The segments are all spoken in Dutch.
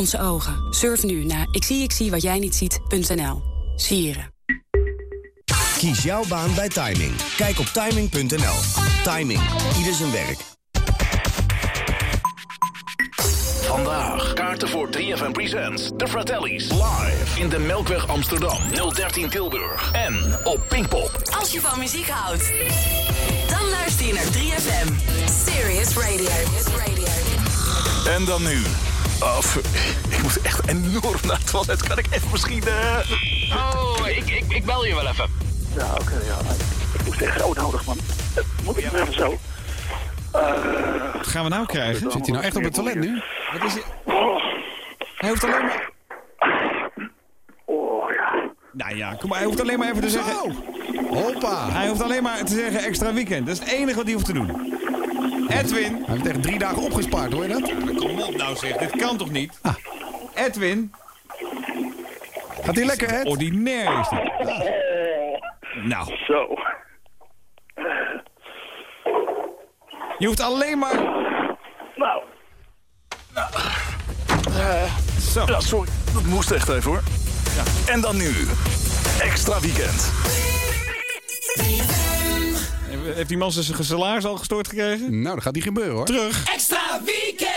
onze ogen. Surf nu naar ikzieikzie wat jij niet ziet.nl. Sieren. Kies jouw baan bij Timing. Kijk op timing.nl. Timing. Ieder zijn werk. Vandaag kaarten voor 3FM Presents. De Fratellis. Live in de Melkweg Amsterdam. 013 Tilburg. En op Pinkpop. Als je van muziek houdt, dan luister je naar 3FM. Serious Radio. En dan nu. Of, ik moet echt enorm naar het toilet. Kan ik even misschien... Oh, ik, ik, ik bel je wel even. Ja, oké, ja. Ik moest echt gauw nodig, man. Moet ik even zo? Wat gaan we nou krijgen? Zit hij nou echt op het toilet nu? Wat is hij? Hij hoeft alleen maar... Oh, ja. Nou ja, kom maar. Hij hoeft alleen maar even te zeggen... Hoppa! Hij hoeft alleen maar te zeggen extra weekend. Dat is het enige wat hij hoeft te doen. Edwin. Hij heeft echt drie dagen opgespaard, hoor je dat? Kom op nou zeg, dit kan toch niet? Ah. Edwin. Gaat hij lekker, Ed? Ordinair is dit. Nou, Zo. je hoeft alleen maar... Nou, Zo. Ja, sorry. Dat moest echt even hoor. En dan nu. Extra weekend. Heeft die man zijn salaris al gestort gekregen? Nou, dat gaat niet gebeuren, hoor. Terug. Extra weekend!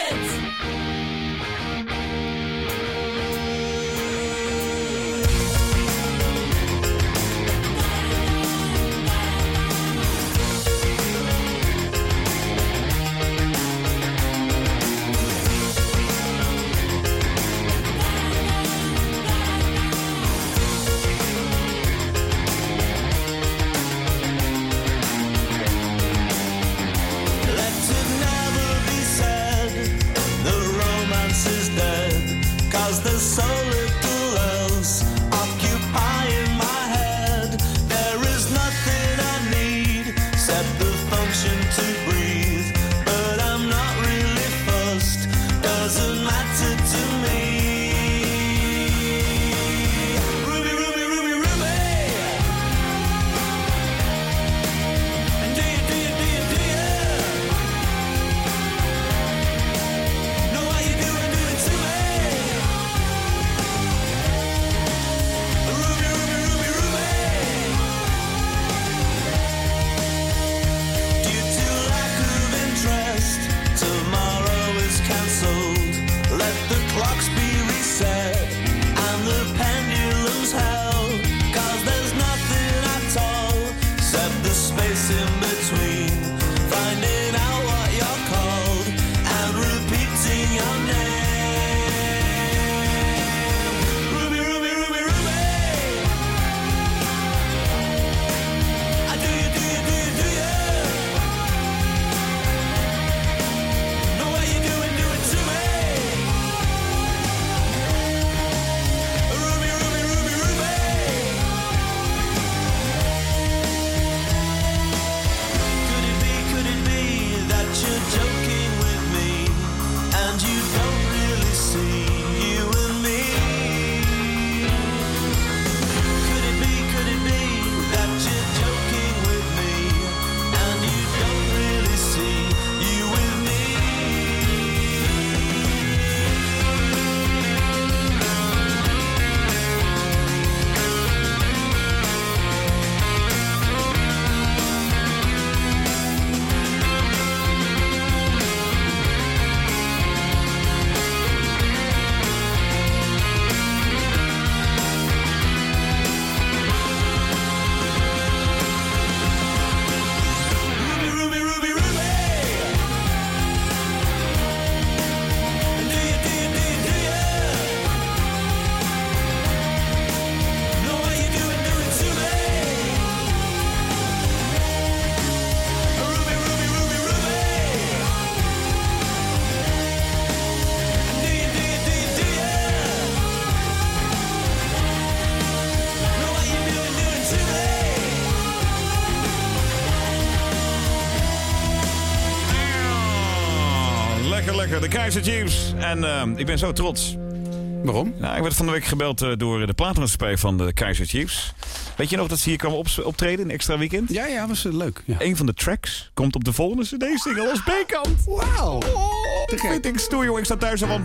Keizer Chiefs. En eh, ik ben zo trots. Waarom? Nou, ik werd van de week gebeld eh, door de platenmaatschappij van de Keizer Chiefs. Weet je nog dat ze hier kwamen op- optreden in extra weekend? Ja, ja, was eh, leuk. Ja. Een van de tracks komt op de volgende CD-single als B-kant. Wauw. Oh, vind ik stoer, joh. Ik sta thuis zo van...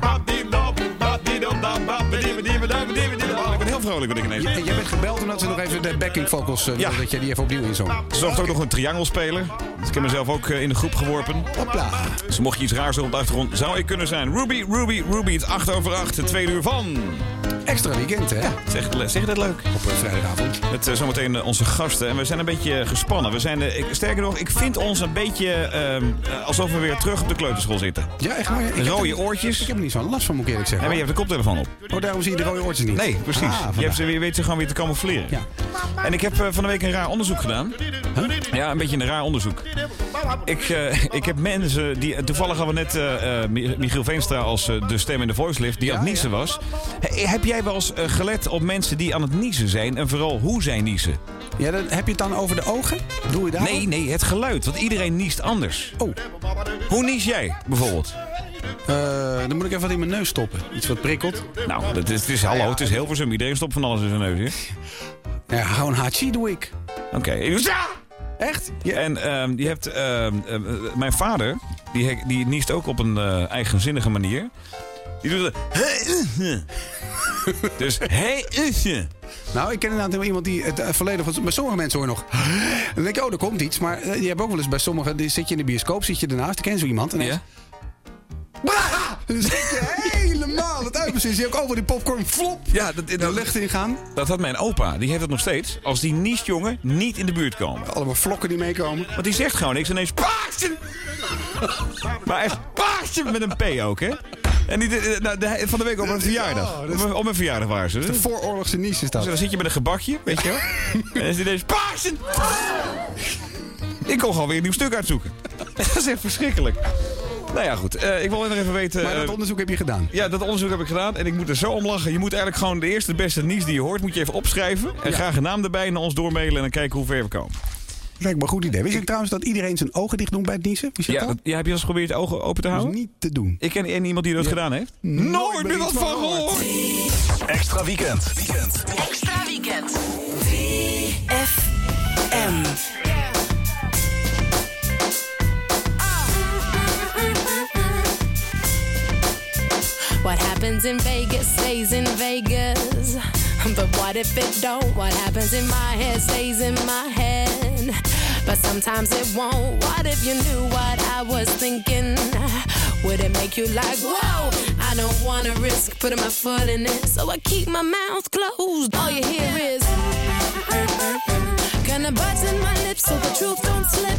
Vrolijk ben ik ineens. J- jij bent gebeld omdat ze nog even de backing vocals, eh, Ja. dat jij die even opnieuw inzong. Ze zocht ook nog een triangelspeler. Dus ik heb mezelf ook eh, in de groep geworpen. Hopla. Dus mocht je iets raars horen op de achtergrond, zou ik kunnen zijn. Ruby, Ruby, Ruby, het is 8 over 8, het tweede uur van. Extra weekend, hè? Zeg, zeg je dat leuk? Op een vrijdagavond. Met eh, zometeen eh, onze gasten. En we zijn een beetje gespannen. We zijn, eh, ik, sterker nog, ik vind ons een beetje ehm, eh, alsof we weer terug op de kleuterschool zitten. Ja, echt waar? Ik Rode oortjes. Ik heb er niet zo'n last van, moet ik eerlijk zeggen. maar je hebt de koptelefoon op. Oh, daarom zie je de rode oortjes niet. Nee, precies. Ah, je, hebt, ze- je weet ze gewoon weer te camoufleren. Ja. En ik heb eh, van de week een raar onderzoek gedaan. Ja, een beetje een raar onderzoek. Ik, eh, ik heb mensen die. Toevallig hadden we net eh, eh, Mi- Michiel Veenstra als eh, de stem in de voice lift, die aan het niezen was. He- heb jij wel eens eh, gelet op mensen die aan het niezen zijn en vooral hoe zij niezen? Ja, dan heb je het dan over de ogen? Doe je daar? Nee, nee, het geluid. Want iedereen niest anders. Oh, Hoe nies jij bijvoorbeeld? eh, dan moet ik even wat in mijn neus stoppen. Iets wat prikkelt. Nou, het is, het is hallo, het is heel verzum. Iedereen stopt van alles in zijn neus. hè? Ja, gewoon hachi doe ik. Oké. Ja! Echt? Ja. En ehm, je hebt, ehm, eh, mijn vader, die, die niest ook op een eigenzinnige manier. Die doet het. Dus hey, usje. Nou, ik ken inderdaad iemand die het eh, volledig... van- Maar sommige mensen horen nog... En dan denk ik, oh, er komt iets. Maar eh, die hebben ook wel eens bij sommigen... die Zit je in de bioscoop, zit je ernaast, dan ken je zo iemand. En dan Ja? dan zit je helemaal het uit. Precies, zie je ook over die popcorn flop. Ja, dat, De dat, lucht ingaan. dat had mijn opa. Die heeft het nog steeds. Als die niest, jongen, niet in de buurt komen. Allemaal vlokken die meekomen. Want die zegt gewoon niks ineens... Paarsen! maar echt paarsen met een P ook, hè? En die, de- nou, de- van de week op een verjaardag. Oh, is- Op, mijn- op mijn verjaardag waren ze. De vooroorlogse nies is Dus dat. dan zit je met een gebakje, weet je wel. en dan is ineens... Paarsen! Ik kon gewoon weer een nieuw stuk uitzoeken. dat is echt verschrikkelijk. Nou ja, goed. Eh, ik wil nog even weten... Maar dat eh, onderzoek heb je gedaan. ja, dat onderzoek heb ik gedaan en ik moet er zo om lachen. Je moet eigenlijk gewoon de eerste de beste nies die je hoort, moet je even opschrijven. En Ja. graag een naam erbij naar ons doormailen en dan kijken hoe ver we komen. Lijkt me een goed idee. Wist je trouwens dat iedereen zijn ogen dicht doet bij het niezen? Wist je Ja, dat dat- ja, heb je al eens geprobeerd je ogen open te Dat houden? is niet te doen. Ik ken één iemand die dat gedaan heeft. Nooit meer wat van gehoord. Extra weekend. weekend. Extra weekend. 3FM. What happens in Vegas stays in Vegas. But what if it don't? What happens in my head stays in my head. But sometimes it won't. What if you knew what I was thinking? Would it make you like, whoa? I don't wanna risk putting my foot in it. So I keep my mouth closed. All you hear is. Gonna button my lips so the truth don't slip.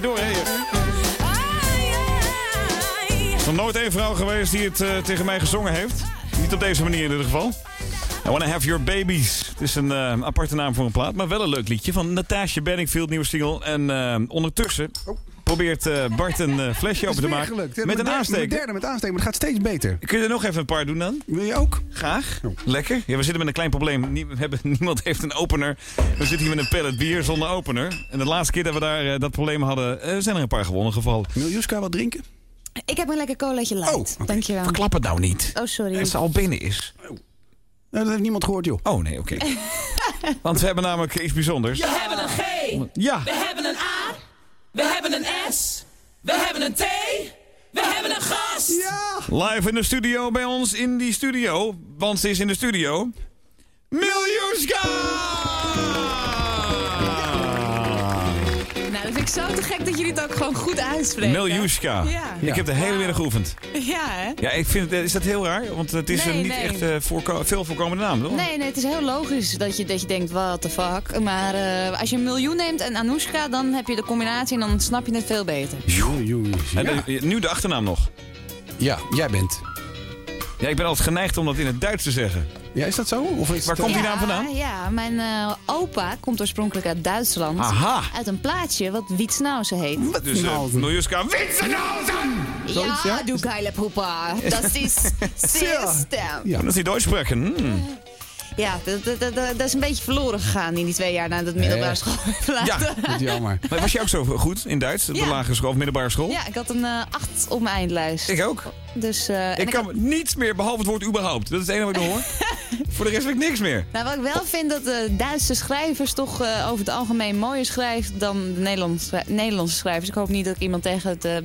Door, hè? Er is nog nooit één vrouw geweest die het eh, tegen mij gezongen heeft. Niet op deze manier in ieder geval. I Wanna Have Your Babies. Het is een eh, aparte naam voor een plaat, maar wel een leuk liedje van Natasha Bedingfield, nieuwe single. En eh, ondertussen probeert eh, Bart een eh, flesje open te maken. gelukt. hè? Met een aansteker. Derde met aansteken, maar het gaat steeds beter. Kun je er nog even een paar doen dan? Wil je ook? Graag. Lekker. Ja, we zitten met een klein probleem. Nie- we hebben, niemand heeft een opener. We zitten hier met een pellet bier zonder opener. En de laatste keer dat we daar eh, dat probleem hadden, zijn er een paar gewonnen gevallen. Miljuska wat drinken? Ik heb een lekker colaatje light. Oh, Dankjewel. Verklap het nou niet. Oh, sorry. Als ze al binnen is. Nou, dat heeft niemand gehoord, joh. Oh nee, oké. Want we hebben namelijk iets bijzonders. We hebben een G. Ja. We hebben een A. We hebben een S. We hebben een T. We hebben een gast. Ja! Live in de studio bij ons in die studio. Want ze is in de studio. Miljuska! Ik zo te gek dat jullie het ook gewoon goed uitspreken. Miljuska. Ja. Ik heb de hele middag geoefend. Ja, hè? Ja, ik vind, het- is dat heel raar? Want het is Nee, een niet nee. echt eh, voorko- veel voorkomende naam, toch? Nee, nee, het is heel logisch dat je, dat je denkt, what the fuck. Maar eh, als je een miljoen neemt en Anoushka, dan heb je de combinatie en dan snap je het veel beter. Joe, joe, En ja. de- nu de achternaam nog. ja, jij bent. Ja, ik ben altijd geneigd om dat in het Duits te zeggen. Ja, is dat zo? Of is Waar het, komt die ja, naam vandaan? Ja, mijn eh, opa komt oorspronkelijk uit Duitsland. Aha. Uit een plaatsje wat Wietsnauzen heet. Dus uh. Miljuska! Zoiets, ja? ja, du geile Poepa. Dat is zeer sterk. Ja. Dat is die Duits spreken. Hmm. Ja, dat, dat, dat, dat is een beetje verloren gegaan in die twee jaar nadat middelbare Eh. school Ja, verlaten. Wat jammer. maar was je ook zo goed in Duits? Op de Ja. lagere school of middelbare school? Ja, ik had een eh, acht op mijn eindlijst. Ik ook. Dus, eh, en Ik kan niets meer, behalve het woord überhaupt. Dat is het enige wat ik hoor. Voor de rest weet ik niks meer. Nou, wat ik wel vind dat de Duitse schrijvers toch eh, over het algemeen mooier schrijven dan de Nederlandse, Nederlandse schrijvers. Ik hoop niet dat ik iemand tegen het eh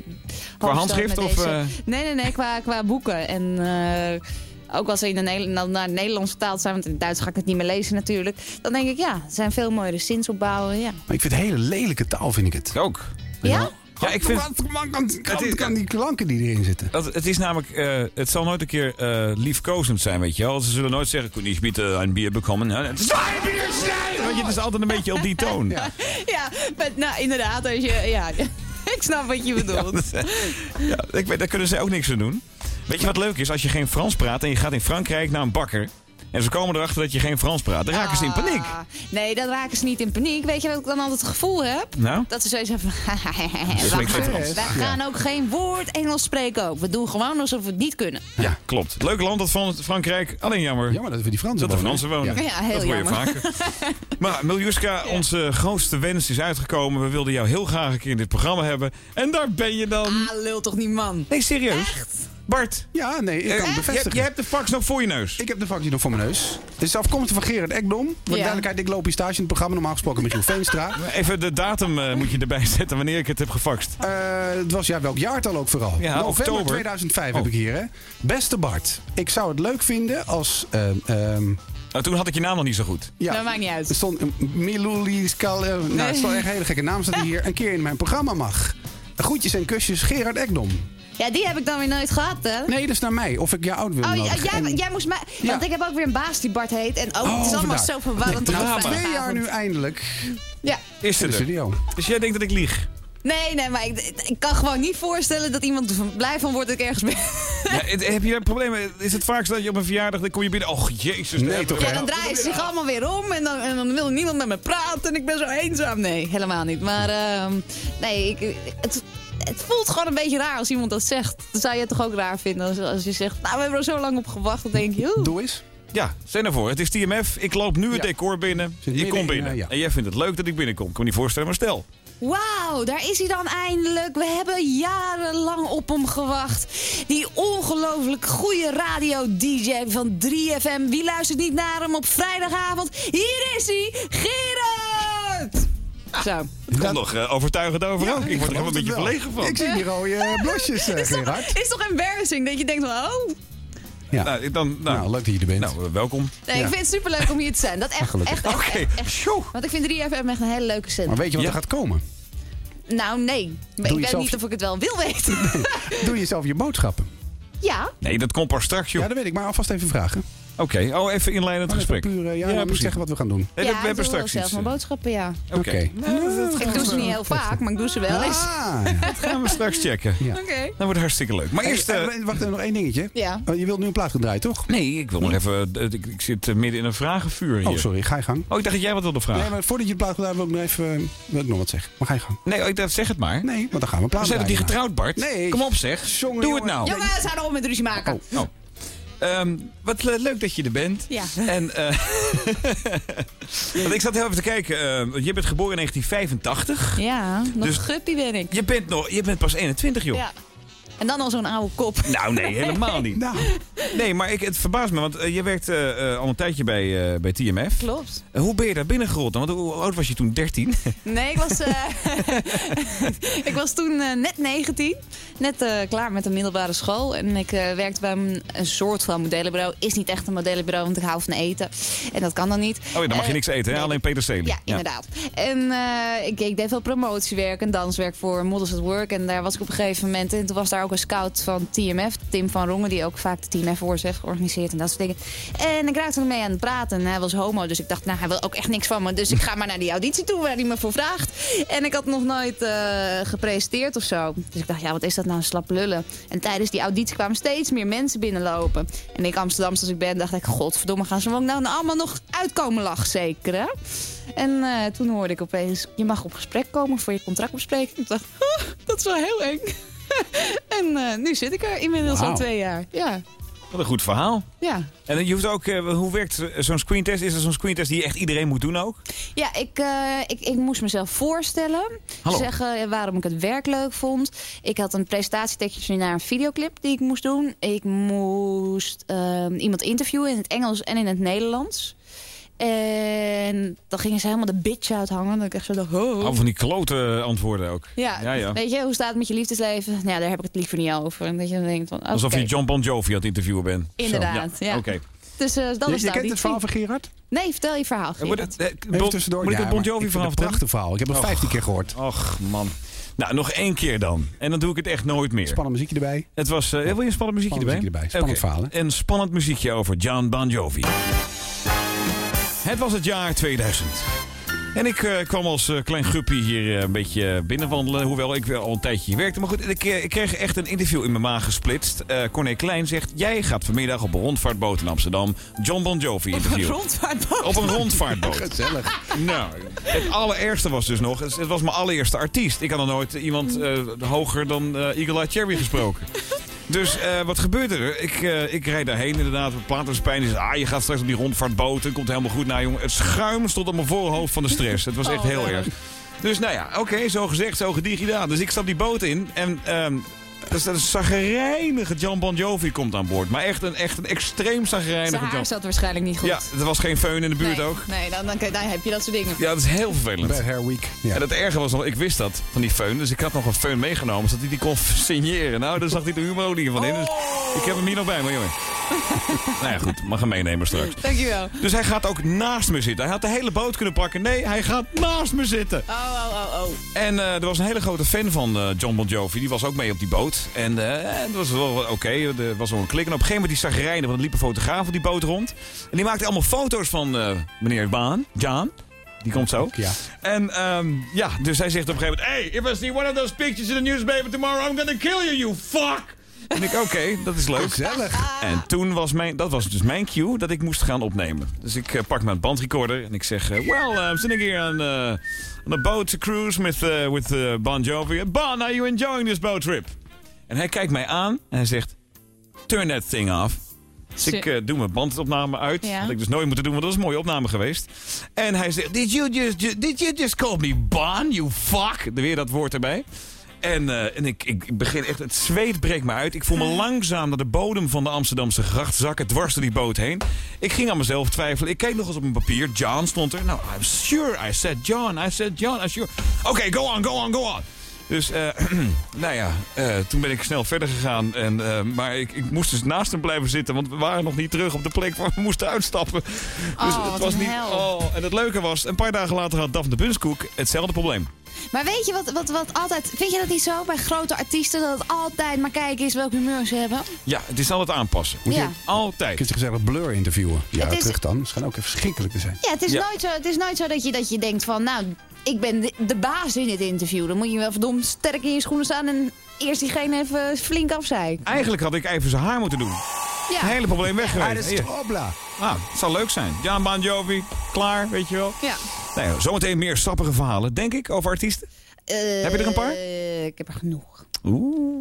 Qua handschrift of, met deze- eh? Nee, nee, nee, qua, qua boeken. En eh, ook als ze in de Nederland, naar het Nederlands vertaald zijn, want in het Duits ga ik het niet meer lezen natuurlijk. Dan denk ik, ja, er zijn veel mooiere zinsopbouwen, ja. Maar ik vind het hele lelijke taal, vind ik het. Ook. Ja? Ja, ik vind... Het is- kan die klanken die erin zitten. Dat, het is namelijk, eh, het zal nooit een keer eh, liefkozend zijn, weet je wel. Ze zullen nooit zeggen, kun je bitte een bier bekomen? Ja, het is je, het is altijd een beetje op die toon. Ja. Ja, maar, nou inderdaad, als je, ja, ik snap wat je bedoelt. Dat, eh, ja, ik weet, daar kunnen ze ook niks aan doen. Weet je wat leuk is? Als je geen Frans praat en je gaat in Frankrijk naar een bakker... en ze komen erachter dat je geen Frans praat, dan raken ze in paniek. Ah, nee, dan raken ze niet in paniek. Weet je wat ik dan altijd het gevoel heb? Nou? Dat ze zoiets hebben van... Wij gaan ook geen woord Engels spreken ook. We doen gewoon alsof we het niet kunnen. Ja, klopt. Leuk land dat van Frankrijk. Alleen jammer Jammer dat we die Fransen dat er wonen. Fransen wonen. Ja. Ja, heel dat hoor je jammer. vaker. Maar Miljuska, onze grootste wens is uitgekomen. We wilden jou heel graag een keer in dit programma hebben. En daar ben je dan. Ah, lul toch niet, man. Nee, serieus. Bart, Ja, nee, ik eh, kan het je, bevestigen. je hebt de fax nog voor je neus. Ik heb de vakje nog voor mijn neus. Het is afkomstig van Gerard Ekdom. Voor de duidelijkheid, ik loop hier stage in het programma. Normaal gesproken Michiel Veenstra. Even de datum eh, moet je erbij zetten wanneer ik het heb gefaxt. Eh, het was ja, welk jaartal ook vooral? Ja, November oktober. 2005 Oh. heb ik hier. Hè. Beste Bart, ik zou het leuk vinden als... ehm, ehm, Nou, toen had ik je naam nog niet zo goed. ja, Dat maakt niet Er uit. stond een Miluli Skal... eh, nou, het stond echt een hele gekke naam. Staat hier een keer in mijn programma mag. Groetjes en kusjes, Gerard Ekdom. Ja, die heb ik dan weer nooit gehad, hè? Nee, dat is naar mij. Of ik jou oud wil Oh, ja, jij, En- jij moest mij... Ja. Want ik heb ook weer een baas die Bart heet. En oh, Oh, het is allemaal zo verwarrend. Na twee jaar nu eindelijk Ja. Is er de er. studio. Dus jij denkt dat ik lieg? Nee, nee, maar ik, ik kan gewoon niet voorstellen dat iemand er blij van wordt dat ik ergens ben. Ja, het- heb je een probleem? Is het vaak zo dat je op een verjaardag dan kom je binnen? Och, jezus. Nee, toch, Ja, dan draaien ze zich allemaal weer om en dan, en dan wil niemand met me praten en ik ben zo eenzaam. Nee, helemaal niet. Maar ehm, nee, ik, het, het voelt gewoon een beetje raar als iemand dat zegt. Dan zou je het toch ook raar vinden als, als je zegt, nou we hebben er zo lang op gewacht. Dan denk je, oeh. Doe eens. Ja, stel nou voor. Het is TMF. Ik loop nu het Ja. decor binnen. Zit Ik midden kom in, binnen. eh, ja. En jij vindt het leuk dat ik binnenkom. Ik kan me niet voorstellen, maar stel. Wauw, daar is hij dan eindelijk. We hebben jarenlang op hem gewacht. Die ongelooflijk goede radio-dj van 3FM. Wie luistert niet naar hem op vrijdagavond? Hier is hij, Gerard! Zo. Het komt nog eh, overtuigend over ook. Ik word er helemaal een beetje verlegen van. Ik zie die rode eh, blusjes, eh, Is toch, Gerard. is toch embarrassing dat je denkt van, oh... Ja. Nou, dan, nou, Nou, leuk dat je er bent. nou, eh, welkom. Nee, Ja. ik vind het superleuk om hier te zijn. Dat echt, Gelukkig. echt, echt, Oké, echt, echt. Sjoe. Want ik vind 3FM echt een hele leuke zin. Maar weet je wat Ja. er gaat komen? Nou, nee. Maar je ik weet zelf- niet of ik het wel wil weten. Doe je zelf je boodschappen. ja. Nee, dat komt pas straks, joh. Ja, dat weet ik. Maar alvast even vragen. Oké, oh, even inleidend gesprek. Puur, eh, ja, ja, niet zeggen wat we gaan doen. Nee, ja, we, hebben ik doe straks zelf iets. mijn boodschappen, ja. Oké. Oké. Ik doe ze niet heel vaak, maar ik doe ze wel eens. Ah. Dat gaan we straks checken. Ja. Oké. Dat wordt hartstikke leuk. Maar Hey, eerst... eh, eh, wacht even, nog één dingetje. Ja. Oh, je wilt nu een plaat gaan draaien, toch? nee, ik wil nog even... eh, Ik, ik zit eh, midden in een vragenvuur hier. Oh, sorry. Ga je gang. Oh, ik dacht dat jij wat wilde vragen. Nee, maar voordat je de plaat gaat draaien, wil ik nog even eh, wil ik nog wat zeggen. Maar ga je gang. Nee, oh, ik dacht, zeg het maar. Nee, want dan gaan we een plaat We zijn toch draaien. niet getrouwd, Bart? Nee. Kom op, zeg. Jongen, Doe het jongen. nou. Jongens, zouden we met ruzie maken. Oh. Ehm, wat le- leuk dat je er bent. Ja. En, eh, want ik zat heel even te kijken. eh, je bent geboren in 1985. Ja, nog Dus- guppie ben ik. Je bent, nog, je bent pas 21, joh. Ja. En dan al zo'n oude kop. Nou, nee, helemaal niet. Nou, Nee, maar ik, het verbaast me, want eh, je werkt eh, eh, al een tijdje bij, eh, bij TMF. Klopt. Hoe ben je daar binnengerold dan? Want hoe oud was je toen? 13? Nee, ik was, eh, ik was toen net 19. Net eh, klaar met de middelbare school. En ik eh, werkte bij een, een soort van modellenbureau. Is niet echt een modellenbureau, want ik hou van eten. En dat kan dan niet. Oh ja, dan mag je niks eten, hè? nee, alleen peterselie. Ja, inderdaad. En eh, ik, ik deed veel promotiewerk en danswerk voor Models at Work. En daar was ik op een gegeven moment. En toen was daar een scout van TMF, Tim van Rongen, die ook vaak de TMF Awards heeft georganiseerd en dat soort dingen. En ik raakte ermee aan het praten. En hij was homo, dus ik dacht, nou, hij wil ook echt niks van me. Dus ik ga maar naar die auditie toe waar hij me voor vraagt. En ik had nog nooit eh, gepresenteerd of zo. Dus ik dacht, ja, wat is dat nou, een slap lullen. En tijdens die auditie kwamen steeds meer mensen binnenlopen. En ik Amsterdamse als ik ben, dacht ik, godverdomme, gaan ze me ook nou allemaal nog uitkomen lachen, zeker, hè? En eh, toen hoorde ik opeens, je mag op gesprek komen voor je contractbespreking. Ik dacht, "Oh, dat is wel heel eng. en eh, nu zit ik er inmiddels al twee jaar. Ja, Wat een goed verhaal. ja. En je hoeft ook, eh, hoe werkt zo'n screentest? Is er zo'n screentest die echt iedereen moet doen ook? Ja, ik, eh, ik, ik moest mezelf voorstellen. Hallo. Zeggen eh, waarom ik het werk leuk vond. Ik had een presentatietekstje naar een videoclip die ik moest doen. Ik moest ehm, iemand interviewen in het Engels en in het Nederlands. En dan gingen ze helemaal de bitch uithangen. Dat ik echt zo dacht, oh. Oh, van die klote antwoorden ook. Ja, ja, ja. weet je, hoe staat het met je liefdesleven? Nou, ja, daar heb ik het liever niet over. En dat je dan denkt van, Alsof je John Bon Jovi aan het interviewen bent. Inderdaad, Zo. ja. Oké. Dus eh, dat je, was je kent het verhaal van Gerard? Nee, vertel je verhaal, Eh, moet Gerard. het- eh, tussendoor. Moet ik Ja, het Bon Jovi verhaal vertellen? prachtig verhaal. Ik heb het. 15 keer gehoord. Och, man. Nou, nog één keer dan. En dan doe ik het echt nooit meer. Spannend muziekje erbij. Het was, eh, wil je een spannend muziekje Spannend erbij? muziekje erbij. Spannend verhaal, Een spannend muziekje over John Bon Jovi. Het was het jaar 2000. En ik eh, kwam als eh, klein guppie hier eh, een beetje binnenwandelen. Hoewel ik wel al een tijdje hier werkte. Maar goed, ik, ik kreeg echt een interview in mijn maag gesplitst. Eh Corné Klein zegt... Jij gaat vanmiddag op een rondvaartboot in Amsterdam... John Bon Jovi interviewen. Rondvaartboot. Op een rondvaartboot. Gezellig. Nou, het allerergste was dus nog... Het was mijn allereerste artiest. Ik had nog nooit iemand eh, hoger dan Eagle Eye Cherry gesproken. Dus eh, wat gebeurde er? Ik, eh, ik rijd daarheen inderdaad. Platenspijn is ah, je gaat straks op die rondvaartboot. Het komt helemaal goed. Nou jongen, het schuim stond op mijn voorhoofd van de stress. Het was echt Oh, heel erg. Dus nou ja, oké, zo gezegd, zo gedaan. Dus ik stap die boot in en... ehm dat is zagrijnige John Bon Jovi komt aan boord. Maar echt een, echt een extreem zagrijnige haar John. zat waarschijnlijk niet goed. Ja, er was geen feun in de buurt nee, ook. Nee, dan, dan, dan heb je dat soort dingen. Ja, dat is heel vervelend. Bad Hair Week. Ja. En het erge was nog, ik wist dat, van die föhn. Dus ik had nog een föhn meegenomen, zodat hij die kon signeren. Nou, daar zag hij de humorie van in. Dus ik heb hem hier nog bij me, jongen. nou ja, goed. Mag hem meenemen straks. Dankjewel. Dus hij gaat ook naast me zitten. Hij had de hele boot kunnen pakken. Nee, hij gaat naast me zitten. Oh, oh, oh, oh. En eh, er was een hele grote fan van eh, John Bon Jovi. Die was ook mee op die boot. En eh, het was wel oké. Er was wel een klik. En op een gegeven moment die zagrijnen, want er liep een fotograaf op die boot rond. En die maakte allemaal foto's van eh, meneer Baan. John. Die komt zo. Ja. En ehm, ja, dus hij zegt op een gegeven moment... Hey, if I see one of those pictures in the newspaper tomorrow... I'm gonna kill you, you fuck! En ik, oké, dat is leuk. Gezellig. En toen was mijn, dat was dus mijn cue dat ik moest gaan opnemen. Dus ik eh, pak mijn bandrecorder en ik zeg... eh, well, uh, I'm sitting here on, uh, on a boat cruise with, uh, with uh, Bon Jovi. Bon, are you enjoying this boat trip? En hij kijkt mij aan en hij zegt... Turn that thing off. Dus ik eh, doe mijn bandopname uit. Ja. Dat had ik dus nooit moeten doen, want dat is een mooie opname geweest. En hij zegt, did you just, ju- did you just call me Bon, you fuck? Er weer dat woord erbij. En, eh, en ik, ik begin echt, het zweet breekt me uit. Ik voel me langzaam naar de bodem van de Amsterdamse gracht zakken, dwars door die boot heen. Ik ging aan mezelf twijfelen. Ik keek nog eens op mijn papier. John stond er. Nou, I'm sure I said John. I said John. I'm sure. Oké, go on, go on, go on. Dus, eh, nou ja, eh, toen ben ik snel verder gegaan. En, eh, maar ik, ik moest dus naast hem blijven zitten, want we waren nog niet terug op de plek waar we moesten uitstappen. Dus Oh, het wat was een niet. hel. Oh, en het leuke was, een paar dagen later had Daphne Bunskoek hetzelfde probleem. Maar weet je wat, wat, wat altijd... Vind je dat niet zo bij grote artiesten? Dat het altijd maar kijken is welk humeur ze hebben? Ja, het is altijd aanpassen. Moet je- Ja. Altijd. Kun je gezellig Blur interviewen? Ja, Het is- terug dan. Dat schijnt ook even verschrikkelijk te zijn. Ja, het is, Ja. Nooit, zo, het is nooit zo dat je, dat je denkt van... Nou, ik ben de, de baas in dit interview. Dan moet je wel verdomd sterk in je schoenen staan... en eerst diegene even flink afzeiken. Eigenlijk had ik even zijn haar moeten doen. Ja. Het hele probleem weg Ah, geweest. dat is Hier. Strobla. Ah, het zou leuk zijn. Jan Bon Jovi, klaar, weet je wel. Ja. Nou ja, zometeen meer sappige verhalen, denk ik, over artiesten. Heb je er een paar? Eh, ik heb er genoeg. Oeh.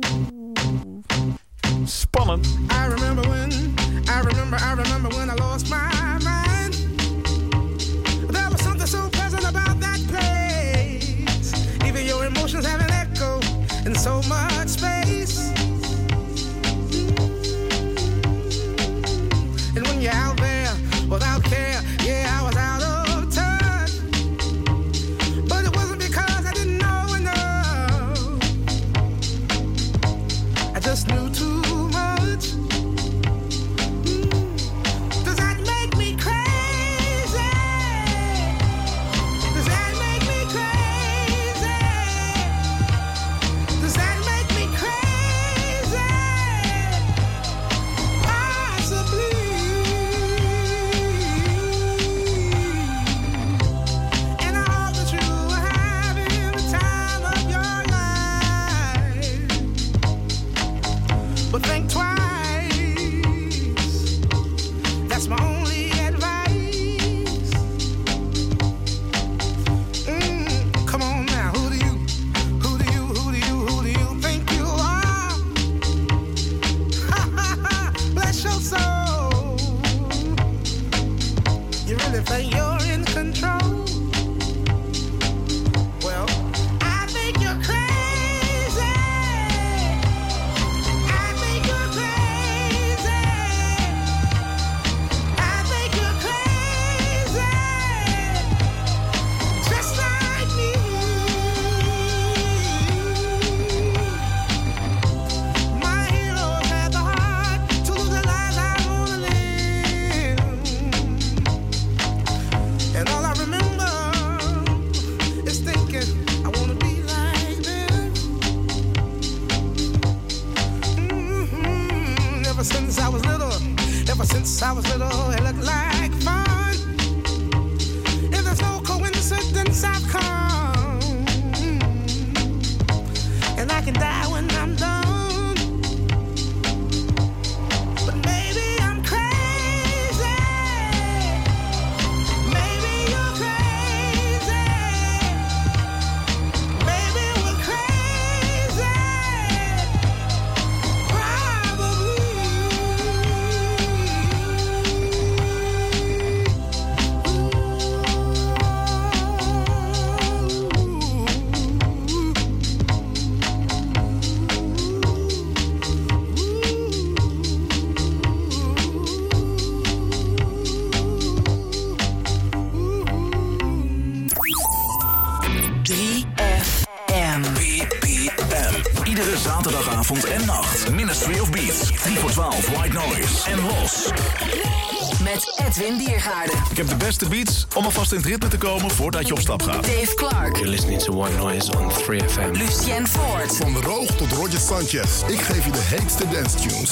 Ik heb de beste beats om alvast in het ritme te komen voordat je op stap gaat. Dave Clark. You're listening to White Noise on 3FM. Lucien Ford. Van de Roog tot Roger Sanchez. Ik geef je de heetste dance tunes.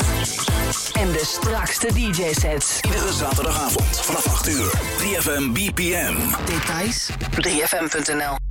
En de strakste DJ-sets. Iedere zaterdagavond vanaf 8 uur. 3FM BPM. Details? 3fm.nl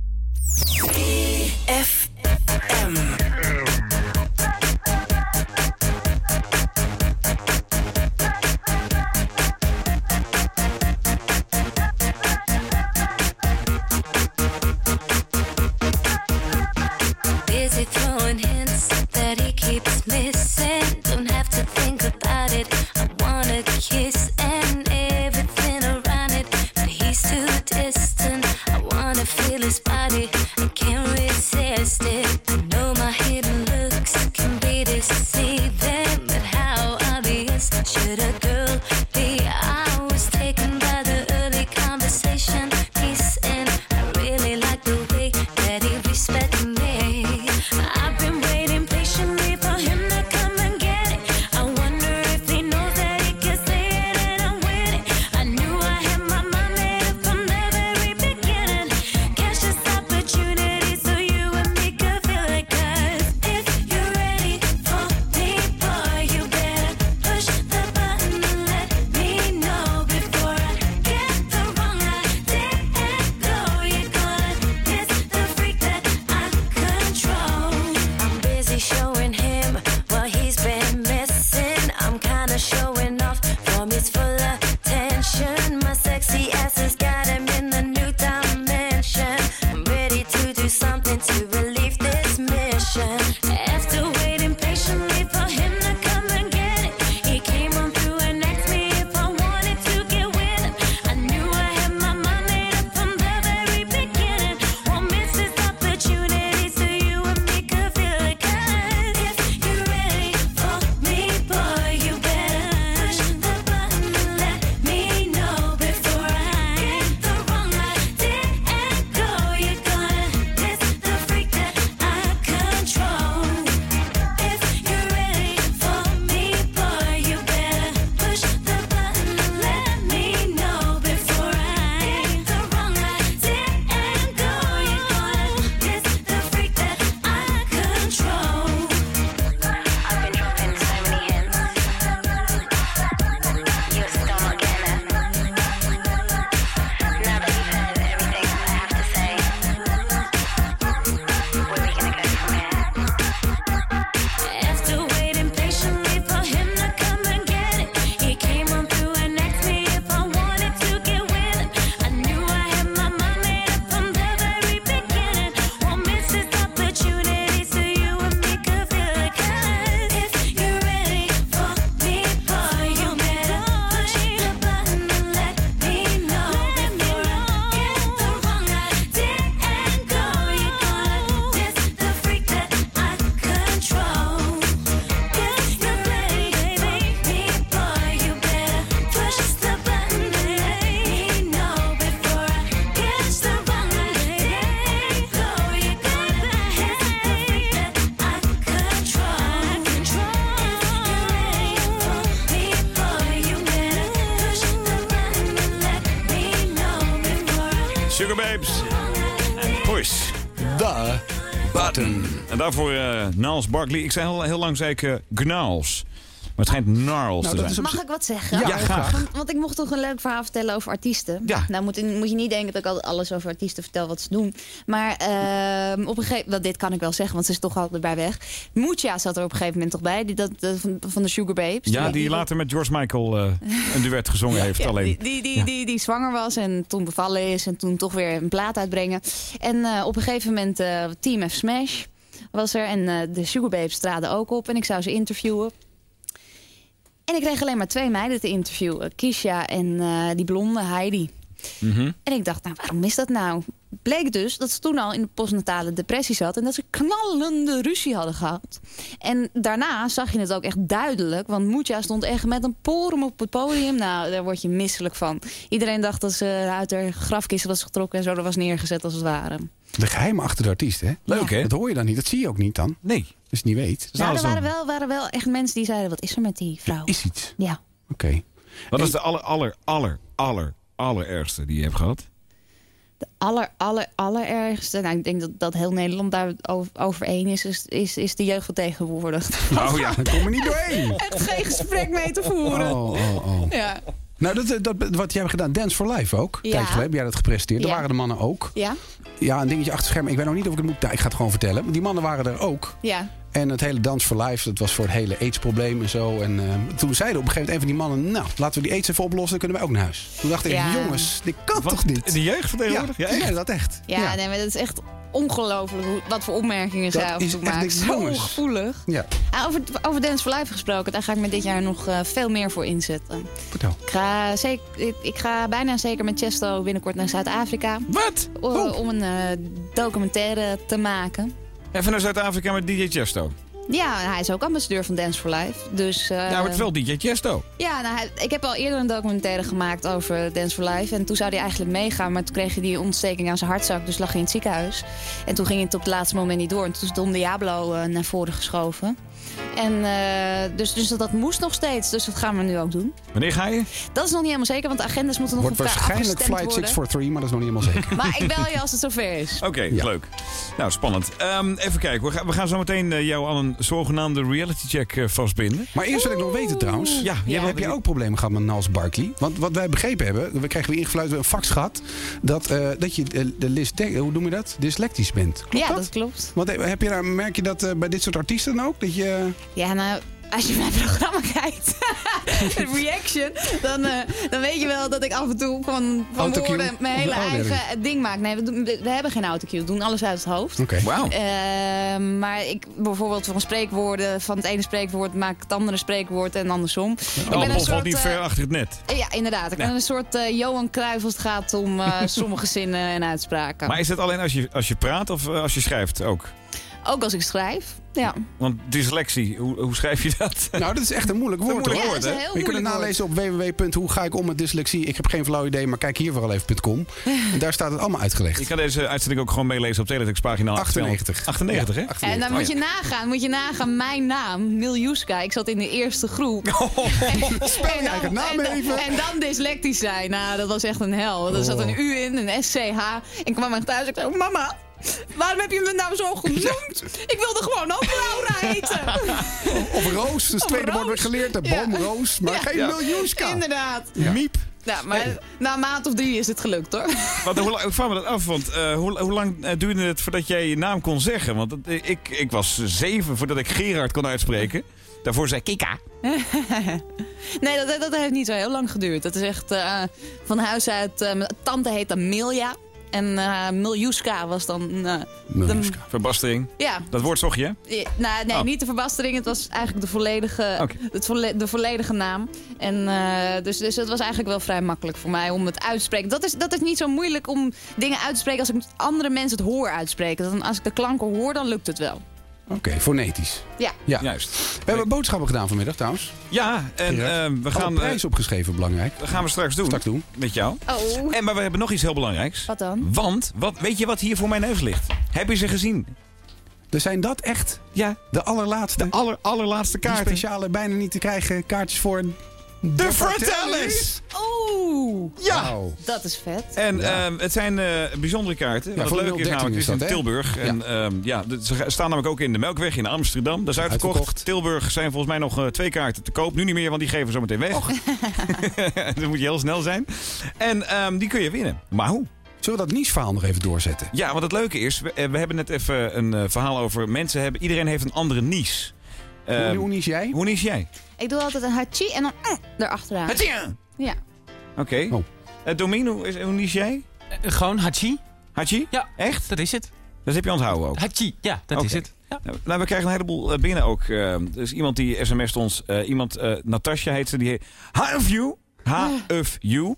En daarvoor eh Niles Barkley. Ik zei heel, heel lang zei ik eh, Gnals. Maar het schijnt Gnarls te zijn. Mag ik wat zeggen? Ja, Ja, graag. Want, want ik mocht toch een leuk verhaal vertellen over artiesten. Ja. Nou moet, moet je niet denken dat ik altijd alles over artiesten vertel wat ze doen. Maar ehm, op een gegeven moment, dit kan ik wel zeggen, want ze is toch altijd bij weg. Mucha zat er op een gegeven moment toch bij, die, dat, dat- van, van de Sugar Babes. Ja, die later met George Michael eh, een duet gezongen heeft. Ja, alleen. Die, die, die, die, die zwanger was en toen bevallen is en toen toch weer een plaat uitbrengen. En eh, op een gegeven moment eh, Team F Smash was er en eh, de Sugar Babes traden ook op en ik zou ze interviewen. En ik kreeg alleen maar twee meiden te interviewen. Kisha en eh, die blonde Heidi. Mhm. En ik dacht, nou, waarom is dat nou? Bleek dus dat ze toen al in de postnatale depressie zat... en dat ze knallende ruzie hadden gehad. En daarna zag je het ook echt duidelijk... want Mucha stond echt met een porum op het podium. Nou, daar word je misselijk van. Iedereen dacht dat ze uit haar grafkist was getrokken... en zo er was neergezet als het ware. De geheimen achter de artiest, hè? Leuk, hè? Dat hoor je dan niet. Dat zie je ook niet dan. Nee. Het niet weet. Nou, er waren wel, waren wel echt mensen die zeiden... wat is er met die vrouw? Is iets. Ja. Oké. Wat is de aller, aller, aller, aller, allerergste die je hebt gehad? De aller, aller, allerergste... Nou, ik denk dat, dat heel Nederland daar over, één is, is, is, is de jeugd van tegenwoordig. Oh ja, daar kom er niet doorheen. Echt geen gesprek mee te voeren. Oh, oh, oh. Ja. Nou, dat, dat, wat jij hebt gedaan, Dance for Life ook. Ja. Tijdje geleden heb jij dat gepresenteerd. Daar waren de mannen ook. Ja? Ja, een dingetje achter schermen. Ik weet nog niet of ik het moet... Nou, ik ga het gewoon vertellen. Maar die mannen waren er ook. Ja. En het hele Dance for Life, dat was voor het hele AIDS-probleem en zo. En eh, toen zeiden op een gegeven moment een van die mannen... Nou, laten we die AIDS even oplossen, dan kunnen wij ook naar huis. Toen dacht ik, Ja. jongens, dit kan Wat? toch niet? De jeugd van tegenwoordig? Ja, Ja, echt? ja, dat echt. Ja, Nee, maar dat is echt ongelooflijk wat voor opmerkingen zij af en toe niks Zo jongens. gevoelig. Ja, Ah, over, over Dance for Life gesproken, daar ga ik me dit jaar nog eh, veel meer voor inzetten. vertel. Ik ga, zeker, ik, ik ga bijna zeker met Chesto binnenkort naar Zuid-Afrika. Wat? o- Om een eh, documentaire te maken. Even naar Zuid-Afrika met DJ Chesto. Ja, hij is ook ambassadeur van Dance for Life. Dus, eh, ja, maar het is wel DJ Chesto. Ja, nou, hij- ik heb al eerder een documentaire gemaakt over Dance for Life. En toen zou hij eigenlijk meegaan, maar toen kreeg hij die ontsteking aan zijn hartzak. Dus lag hij in het ziekenhuis. En toen ging het op het laatste moment niet door. En toen is Don Diablo eh, naar voren geschoven. En eh, dus, dus dat, dat moest nog steeds. Dus dat gaan we nu ook doen. Wanneer ga je? Dat is nog niet helemaal zeker, want de agendas moeten nog Wordt waarschijnlijk Flight worden. 643, maar dat is nog niet helemaal zeker. Maar ik bel je als het zover is. Oké, leuk. Nou, spannend. Ehm, even kijken. We gaan, we gaan zo meteen eh, jou aan een zogenaamde reality check eh, vastbinden. Maar eerst wil ik nog weten trouwens. Ja, jij heb je ook problemen gehad met Nals Barkley? Want wat wij begrepen hebben, we kregen weer ingefluit, we hebben een fax gehad, dat, eh, dat je eh, de lysde- hoe noem je dat? Dyslectisch bent. Klopt ja, dat? dat klopt. Want heb je daar, merk je dat eh, bij dit soort artiesten ook? Dat je, Ja, nou, als je mijn programma kijkt, de reaction, dan, eh, dan weet je wel dat ik af en toe van, van woorden mijn hele Oh, eigen nee. ding maak. Nee, we, we, hebben geen autocue, we doen alles uit het hoofd. Oké. Wauw. Eh, maar ik bijvoorbeeld van spreekwoorden, van het ene spreekwoord maak ik het andere spreekwoord en andersom. ik ben niet eh, ver achter het net. Ja, inderdaad. Ik ben een soort eh, Johan Cruijff als het gaat om eh, sommige zinnen en uitspraken. Maar is het alleen als je, als je praat of eh, als je schrijft ook? Ook als ik schrijf. Ja. Want dyslexie, hoe, hoe schrijf je dat? nou, dat is echt een moeilijk woord. moeilijk hoor. woord, hè? Ja, dat is een heel je kunt het nalezen op www.hoe ga ik om met dyslexie. Ik heb geen flauw idee, maar kijk hier vooral even.com. En daar staat het allemaal uitgelegd. Je kan deze uitzending ook gewoon meelezen op Teletext pagina 98. 98, hè? Ja, En dan Oh, moet je nagaan, moet je nagaan, mijn naam, Miljuska. Ik zat in de eerste groep. Spel je en, eigen naam en, even. en dan dyslectisch zijn. Nou, dat was echt een hel. Er zat een U in, een SCH. Ik kwam echt thuis en ik zei, mama, waarom heb je me nou zo genoemd? Ik wilde gewoon ook Laura heten. Of Roos, dat is het tweede woord weer geleerd. De Ja. boom Roos, maar Ja. geen Ja. miljoenska. Inderdaad. Miep. Nou, maar na een maand of drie is het gelukt hoor. Want, hoe, lang- ik vraag me dat af, want eh, hoe, hoe lang eh, duurde het voordat jij je naam kon zeggen? Want het- ik, ik was zeven voordat ik Gerard kon uitspreken. Daarvoor zei Kika. Nee, dat, dat heeft niet zo heel lang geduurd. Dat is echt eh, van huis uit. eh, mijn tante heet Amelia. En eh Miljuska was dan. eh, de, Verbastering. ja, Dat woord zocht je? Ja, nou, nee, Oh. niet de verbastering. Het was eigenlijk de volledige, het volle- de volledige naam. En, eh, dus, dus het was eigenlijk wel vrij makkelijk voor mij om het uit te spreken. Dat is, dat is niet zo moeilijk om dingen uit te spreken als ik andere mensen het hoor uitspreken. Dan, als ik de klanken hoor, dan lukt het wel. Oké, fonetisch. Ja. Ja. Juist. We hebben boodschappen gedaan vanmiddag trouwens. Ja, en eh, we gaan, prijs eh, opgeschreven, belangrijk. dat gaan we straks doen. Straks doen. Met jou. Oh, En maar we hebben nog iets heel belangrijks. wat dan? Want, wat, weet je wat hier voor mijn neus ligt? Heb je ze gezien? Er zijn dat echt Ja, de allerlaatste, de aller, allerlaatste die kaarten. speciale, bijna niet te krijgen kaartjes voor De Fratellis! Oeh. Ja. Dat is vet. En ehm, het zijn eh, bijzondere kaarten. Ja, Wat van de leuk is 013 namelijk, is het in? Tilburg. En ehm, ja, ze staan namelijk ook in de Melkweg in Amsterdam. Dat is uitverkocht. Uitverkocht. Tilburg zijn volgens mij nog eh, twee kaarten te koop. Nu niet meer, want die geven we zo meteen weg. Dan moet je heel snel zijn. En ehm, die kun je winnen. Maar hoe? Zullen we dat niche-verhaal nog even doorzetten? Ja, want het leuke is, we, eh, we hebben net even een verhaal over mensen hebben. Iedereen heeft een andere niche. Hoe, Ehm, hoe niche jij? hoe niche jij? Ik doe altijd een hachi en dan mm, erachteraan. Hachi! Ja. Oké. Oh. Eh, Domien, hoe, is, hoe niche jij? gewoon Hachi. Hachi? Ja. Echt? Dat is het. Dat heb je onthouden ook. Hachi, ja, dat Oké. is het. Ja. Nou, nou, we krijgen een heleboel eh, binnen ook. eh, dus iemand die sms't ons. eh, iemand, eh Natasja heet ze, die heet HFU. HFU.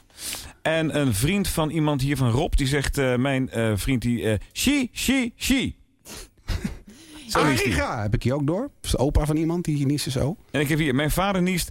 En een vriend van iemand hier van Rob, die zegt, eh, mijn eh, vriend die, eh she, she, she. Zo. Ariga heb ik hier ook door. Dat is de opa van iemand die niest zo. En ik heb hier, mijn vader niest.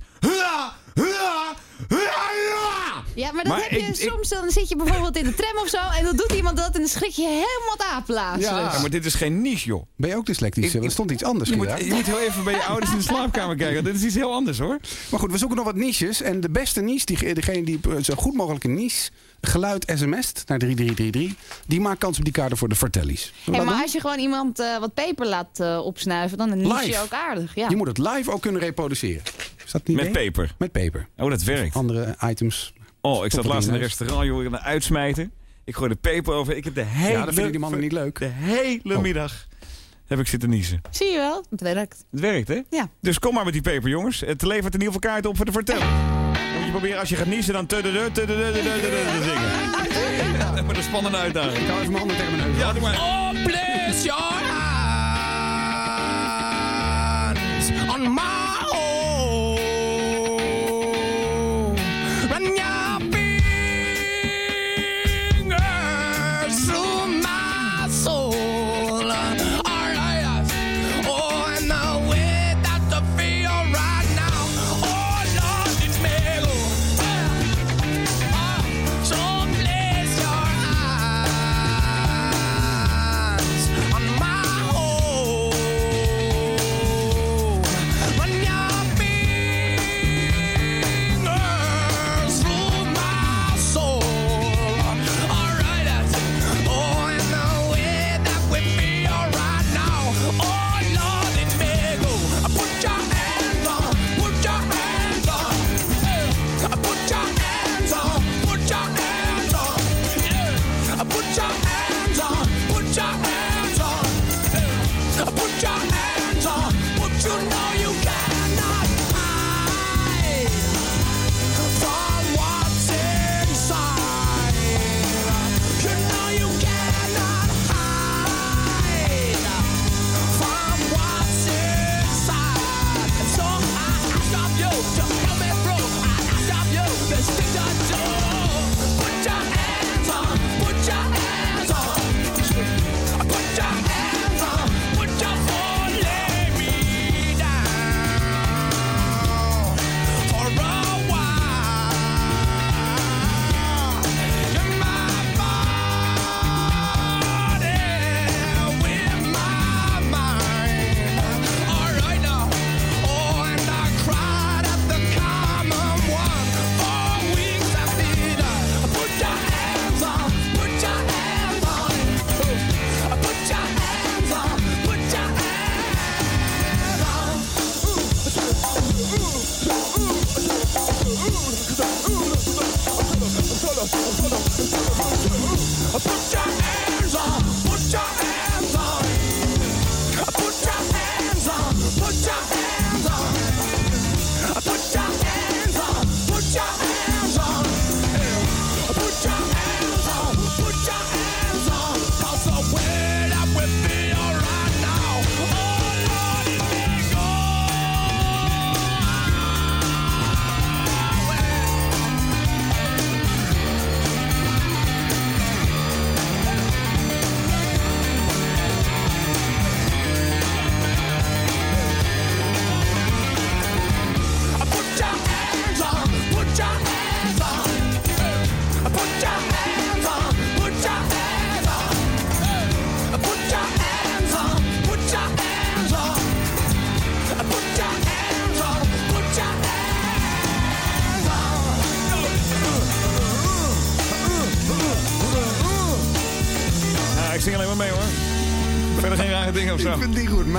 Ja, maar dat Maar heb je ik- soms. Dan zit je bijvoorbeeld in de tram of zo. En dan doet iemand dat. En dan schrik je helemaal het apenlaars. Ja, maar dit is geen niche, joh. Ben je ook dyslectisch? Er stond iets anders. Je moet, je moet heel even bij je ouders in de slaapkamer kijken. Dit is iets heel anders, hoor. Maar goed, we zoeken nog wat niches. En de beste niche, die, degene die zo goed mogelijk een niche geluid sms't naar 3333, die maakt kans op die kaarten voor de Vertellies. Hey, maar doen? als je gewoon iemand eh, wat peper laat eh, opsnuiven, dan is je ook aardig. Ja. Je moet het live ook kunnen reproduceren. Is dat niet Met peper. Met peper. Oh, dat werkt. Andere items. Oh, ik zat laatst in een restaurant, joh, ik een uitsmijten. Ik gooi de peper over. Ik heb de hele... Ja, dat vinden die mannen niet leuk. De hele Oh. middag heb ik zitten niezen. Zie je wel? Het werkt. Het werkt, hè? Ja. Dus kom maar met die peper, jongens. Het levert in ieder geval kaarten op voor de vertellen. Moet je proberen als je gaat niezen dan te de de te de de de de de te zingen. Dat wordt een spannende uitdaging. Ik hou even mijn handen tegen mijn neus. Ja, doe maar. Oh, bless your hands on my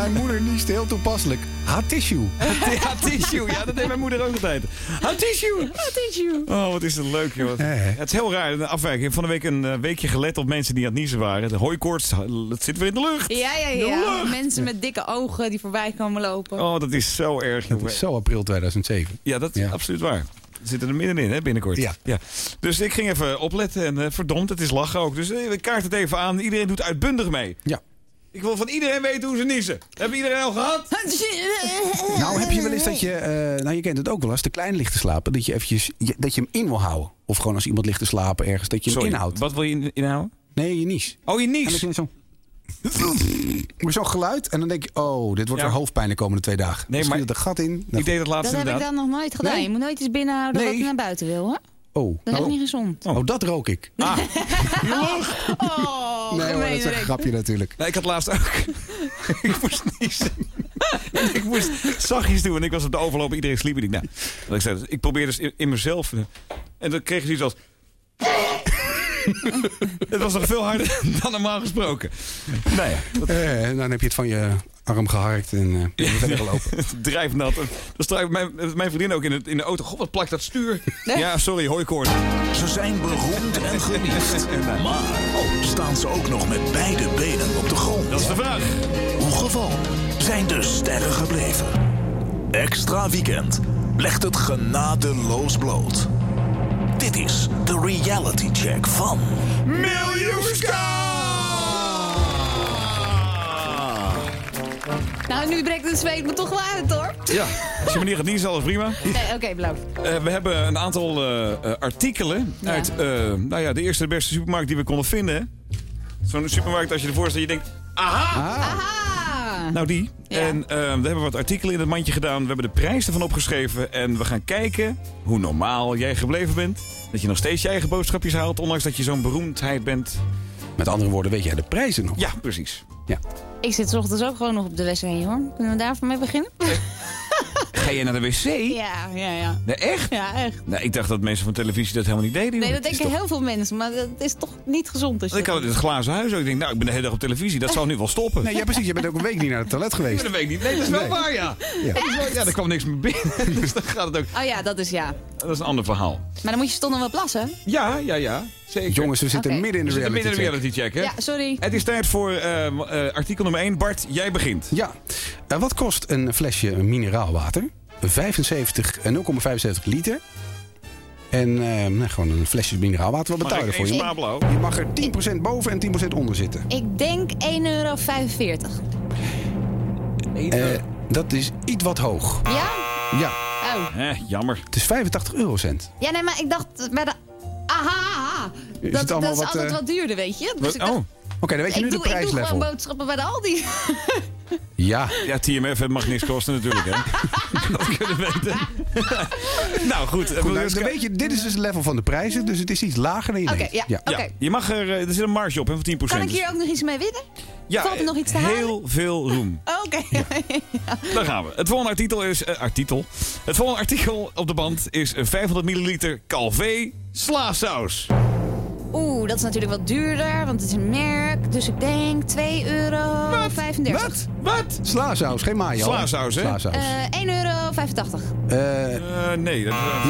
Mijn moeder niest heel toepasselijk. Hot tissue. Ja, tissue. Ja, dat deed mijn moeder ook altijd. Hot tissue. Hot tissue. Oh, wat is het leuk, joh. Het is heel raar, de afwijking. Ik heb van de week een eh, weekje gelet op mensen die aan het niezen waren. De hooikoorts, het zit weer in de lucht. Ja, ja, ja. Mensen met dikke ogen die voorbij komen lopen. Oh, dat is zo erg, Dat jongen. is zo april 2007. Ja, dat is absoluut waar. We zitten er middenin, hè, binnenkort. Ja. Dus ik ging even opletten en eh, verdomd, het is lachen ook. Dus ik kaart het even aan. Iedereen doet uitbundig mee. Ja. Ik wil van iedereen weten hoe ze niezen. Hebben iedereen al gehad? Nou, heb je wel eens dat je, eh, nou je kent het ook wel, als de klein ligt te slapen, dat je eventjes, je- dat je hem in wil houden. Of gewoon als iemand ligt te slapen ergens, dat je hem Sorry, inhoudt. wat wil je in- inhouden? Nee, je nies. Oh, je En dan nies. je zo'n geluid en dan denk je, oh, dit wordt Ja. weer hoofdpijn de komende twee dagen. Nee, Misschien maar- dat een gat in. Nou, Ik deed het Dat laatst heb ik dan nog nooit gedaan. Nee. Je moet nooit iets binnenhouden Nee. wat naar buiten wil, hoor. Oh, Dat is nou, niet gezond. oh, dat rook ik. Ah, Oh, nee gemeen dat is een grapje natuurlijk. nee, ik had laatst ook. ik moest niezen. En ik moest zachtjes doen en ik was op de overloop. Iedereen sliep en ik, nou, ik zei, ik probeerde dus in, in mezelf. eh, En dan kreeg je zoiets als... het was nog veel harder dan normaal gesproken. Nou ja, dat Eh, dan heb je het van je arm geharkt en eh, ben je verder gelopen. drijfnat. Dan strijft mijn, mijn vriendin ook in, het, in de auto. God, wat plakt dat stuur? Ja, sorry, hooikoorts. Ze zijn beroemd en geliefd. Maar oh, staan ze ook nog met beide benen op de grond? Dat is de vraag. Hoe geval zijn de sterren gebleven? Extra weekend legt het genadeloos bloot. Dit is de reality check van Nou, nu breekt de zweet me toch wel uit, hoor. Ja, als je manier gaat niezen, alles prima. Nee, oké, beloof. Eh, we hebben een aantal eh, eh, artikelen Ja. uit nou ja, de eerste de beste supermarkt die we konden vinden. Zo'n supermarkt als je ervoor staat, je denkt, aha! Aha! Nou die. Ja. En we hebben wat artikelen in het mandje gedaan. We hebben de prijs ervan opgeschreven. En we gaan kijken hoe normaal jij gebleven bent. Dat je nog steeds je eigen boodschapjes haalt, ondanks dat je zo'n beroemdheid bent. Met andere woorden, weet jij de prijzen nog? Ja, precies. Ja. Ik zit 's ochtends ook gewoon nog op de wc, hoor. Kunnen we daarvan mee beginnen? Ga je naar de wc? Ja, ja, ja. Nee, echt? Ja, echt. Nou, ik dacht dat mensen van televisie dat helemaal niet deden. Nee, dat denken toch- heel veel mensen, maar dat is toch niet gezond. Dus Ik had het in het glazen huis ook. Ik denk, nou, ik ben de hele dag op televisie. Dat zal nu wel stoppen. Nee, ja, precies. Je bent ook een week niet naar het toilet Ik geweest. ben een week niet. Nee, dat is wel Nee. waar, ja. Ja. Ja, er kwam niks meer binnen. Dus dan gaat het ook. Oh ja, dat is ja. Dat is een ander verhaal. Maar dan moet je nog wel plassen? Ja, ja, ja. Zeker. Jongens, we zitten midden in we de zitten reality midden in de check. reality check, hè? Ja, sorry. Het is tijd voor eh, eh, artikel nummer 1. Bart, jij begint. Ja. Eh, wat kost een flesje mineraalwater? 75, eh, 0,75 liter. En eh, nou, gewoon een flesje mineraalwater. Wat betaal je ervoor? Je, je mag er 10% boven en 10% onder zitten. Ik denk 1,45 euro. Eh, dat is iets wat hoog. Ja? Ja, Oh. Eh, jammer. het is 85 eurocent. Ja, nee, maar ik dacht bij de... Aha! Is Dat, het allemaal dat is wat, altijd eh, wat duurder, weet je? Dus Wat? Oh. Oké, dan weet je nu doe, de ik doe prijslevel. gewoon boodschappen bij de Aldi. Ja, Ja, TMF, het mag niks kosten natuurlijk, hè? dat kunnen we weten. nou, goed. Goed, nou, dan weet je, dit is dus het level van de prijzen, dus het is iets lager dan je Oké, denkt. ja. Ja, Oké. je mag er, eh, er zit een marge op hè, van 10%. Kan ik dus- hier ook nog iets mee winnen? ja, valt er nog iets te heel veel roem. Oké. Daar gaan we. Het volgende artikel is... eh, artikel. Het volgende artikel op de band is eh, 500 milliliter Calvé slaasaus. Oeh, dat is natuurlijk wat duurder, want het is een merk. Dus ik denk 2,35 euro. Wat? Wat? Slaasaus, geen mayo. Slaasaus, hè? Slaasaus. Eh 1,85 euro. Eh, Eh, nee, dat is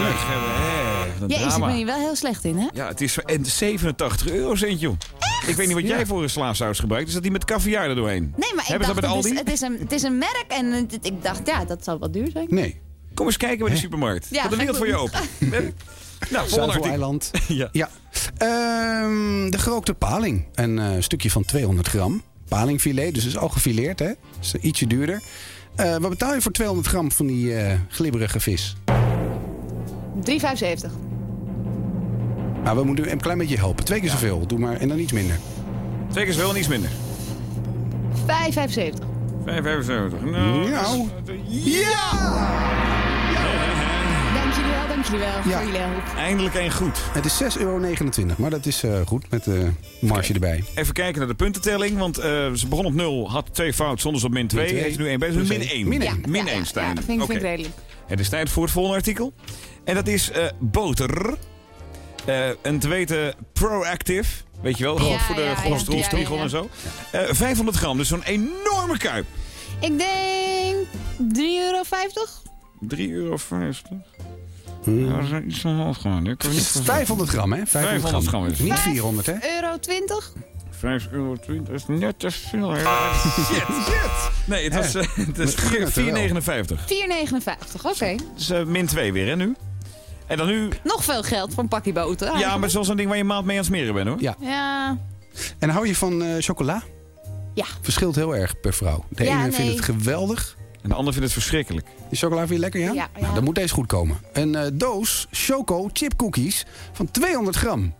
Nee. Jezus, ik drama. ben hier wel heel slecht in, hè? Ja, het is en 87 eurocent, joh. Ik weet niet wat jij voor een slaasaus gebruikt. Is dat die met caviar er doorheen? Nee, maar ik Hebben ze dacht, dat de het, is, Aldi? het, is een, het is een merk en het- ik dacht, ja, dat zal wel duur zijn. nee. Kom eens kijken bij de supermarkt. Ja, Gaat de ik wereld voor je open. nou. Zuivereiland. Ja. Ja. Ehm, de gerookte paling. Een eh, stukje van 200 gram. Palingfilet, dus is al gefileerd, hè? Is ietsje duurder. Eh, wat betaal je voor 200 gram van die eh, glibberige vis? 3,75. Nou, we moeten u een klein beetje helpen. Twee keer zoveel. Doe maar. En dan iets minder. Twee keer zoveel en iets minder. 5,75. 5,75. Nou, Nou. Ja! Dank jullie wel, dank jullie wel Ja. voor jullie hulp. Eindelijk één goed. Het is 6,29 euro. Maar dat is eh, goed met de marge erbij. Even kijken naar de puntentelling. Want eh, ze begon op 0, had twee fout, zonder ze op min 2. Min twee. Heeft nu één bij. Dus min één. 1. Min Ja, één. Min ja, 1, ja, Stijn. Ja, vind, ik- vind ik Oké. redelijk. Het is tijd voor het volgende artikel. En dat is eh, boter. Eh, een te weten Proactive. Weet je wel, gewoon Ja, voor de cholesterolspiegel Ja, ja, ja. en zo. Eh, 500 gram, dus zo'n enorme kuip. Ik denk 3,50 euro. 3,50 euro. Ja, dat is iets van half gewoon. Dat kan je niet 500 gram, hè? 500, 500 gram is het. Niet 400, hè? Euro 20? 5,20 euro is net te veel. hè. Shit, shit. Nee, het was, eh, het is Gun het er wel. 4,59. 4,59. Oké. Dus eh, min 2 weer, hè, nu? En dan nu... Nog veel geld voor een pakje boter. Ja, maar zoals een ding waar je maand mee aan het smeren bent, hoor. Ja. Ja. En hou je van eh, chocola? Ja. Verschilt heel erg per vrouw. De Ja, ene nee. vindt het geweldig. En de ander vindt het verschrikkelijk. Die chocola vind je lekker, ja? Ja, Nou, dan moet deze goed komen. Een eh, doos choco chipcookies van 200 gram.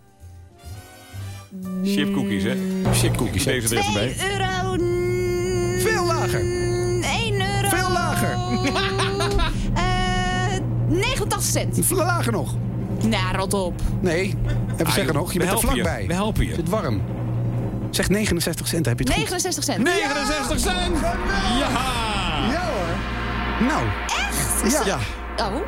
Chipcookies, hè? Chipcookies, hè? Deze er even bij. 2 euro. Veel lager. 1 euro. Veel lager. Eh 89 cent. Veel lager nog. Nou, rot op. Nee, even Ah, zeggen joh, nog. Je we bent er helpen vlakbij. We helpen je. Het zit warm. Zeg 69 cent, heb je het goed. 69 cent. 69 cent! Ja! Nou. Echt? Ja. Ja. Oh.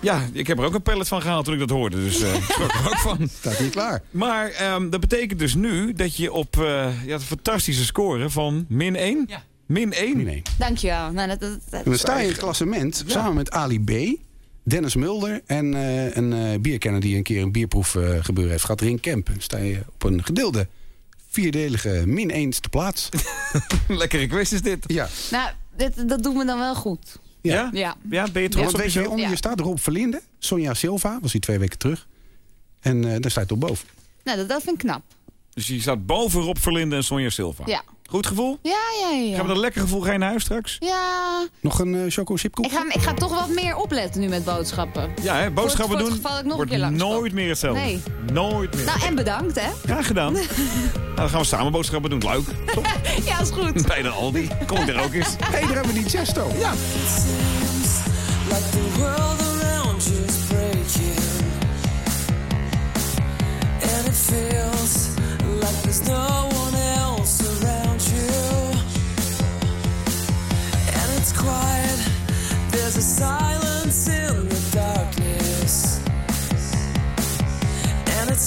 Ja, ik heb er ook een pallet van gehaald toen ik dat hoorde. Dus eh, ik schrok er ook van. Staat niet klaar. Maar ehm, dat betekent dus nu dat je op eh ja, de fantastische score van min 1... Ja. Min 1? Nee. Dankjewel. Nou, dat, dat, dat- En dan sta je in het klassement samen met Ali B., Dennis Mulder en eh, een eh, bierkenner die een keer een bierproef eh, gebeuren heeft gehad, Ring Kemp. Dan sta je op een gedeelde vierdelige min 1 te plaats. Lekkere quiz is dit. Ja. nou dit, dat doen we dan wel goed. Ja? Ja. Ja, ben je trots Want op weet je, jezelf? onder Ja. je staat Rob Verlinde, Sonja Silva, was hij twee weken terug. En eh, daar staat op boven. Nou, dat, dat vind ik knap. Dus je staat boven Rob Verlinde en Sonja Silva. Ja. Goed gevoel? Ja, ja, ja. Gaan we dat lekker gevoel naar huis straks? Ja, Nog een eh choco chipkoek? ik ga, ik ga toch wat meer opletten nu met boodschappen. Ja, hè, boodschappen voor het doen geval ik nog een wordt keer langskom. nooit meer hetzelfde. Nee. Nooit meer. Nou, en bedankt, hè? Graag gedaan. nou, dan gaan we samen boodschappen doen. Leuk. Top. Ja, is goed. Bij de Aldi. Kom ik er ook eens. Hé, hey, daar hebben we die Chesto. Ja. Like the world around you is breaking. And it feels like there's no silence in the darkness. And it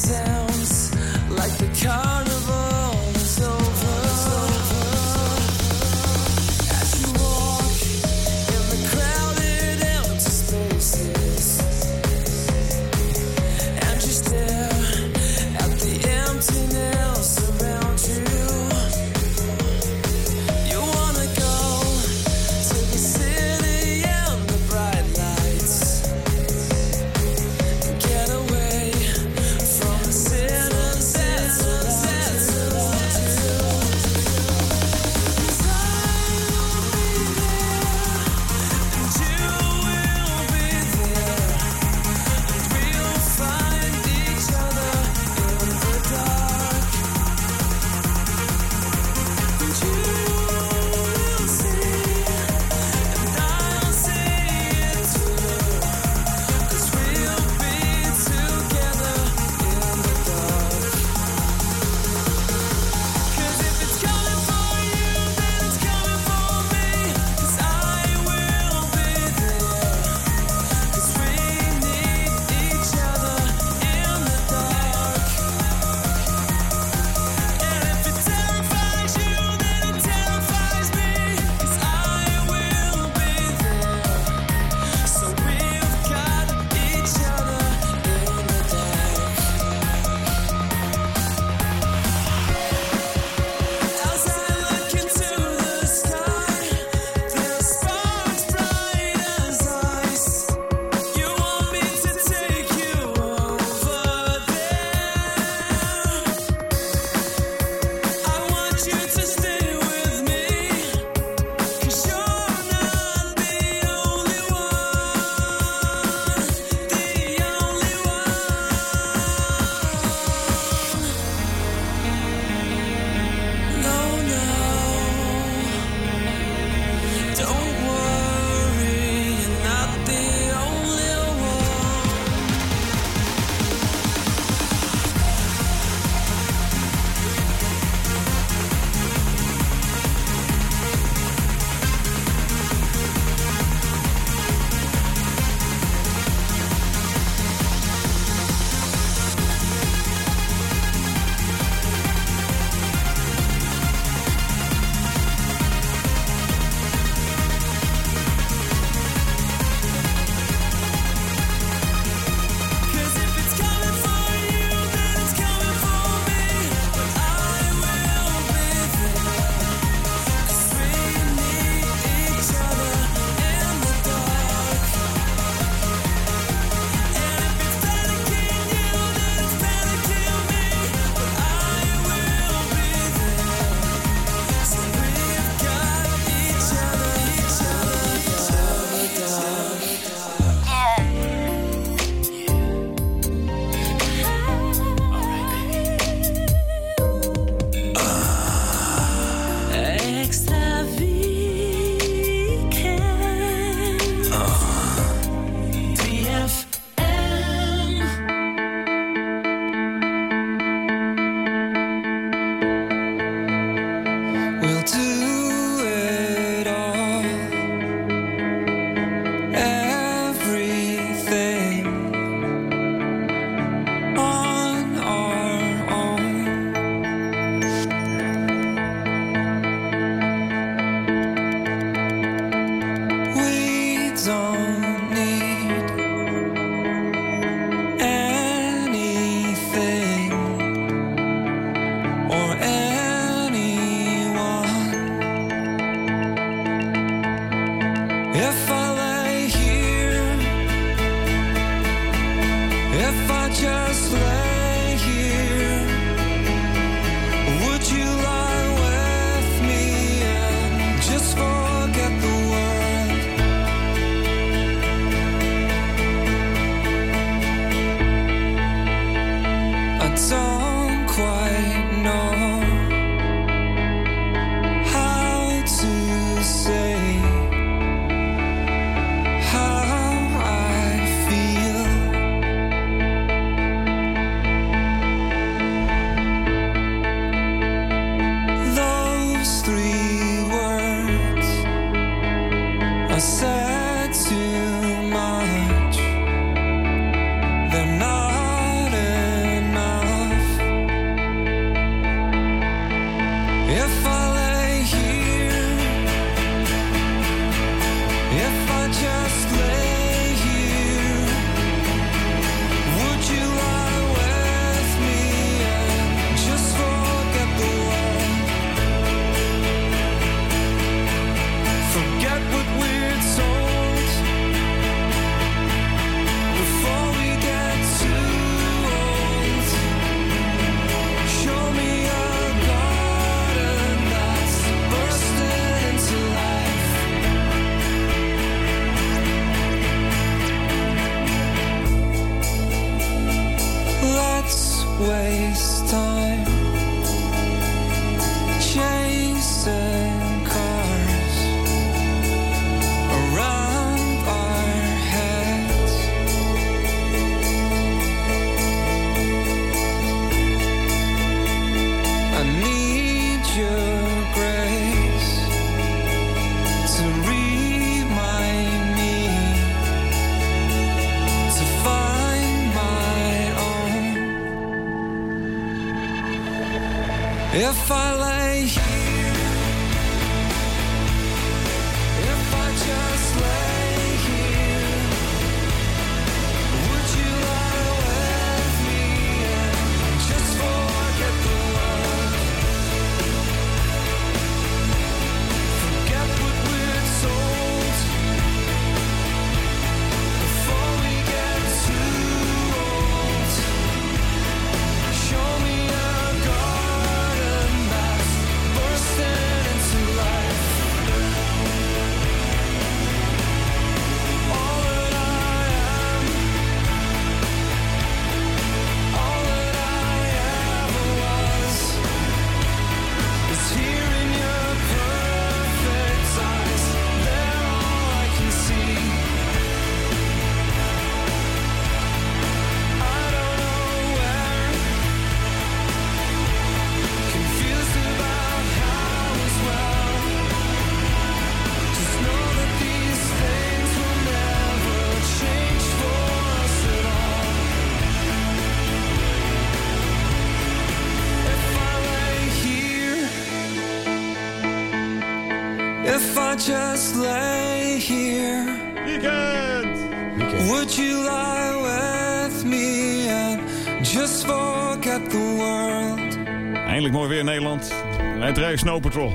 you lie with me and just forget the world? Eindelijk mooi weer in Nederland. Rijdt rij Snow Patrol.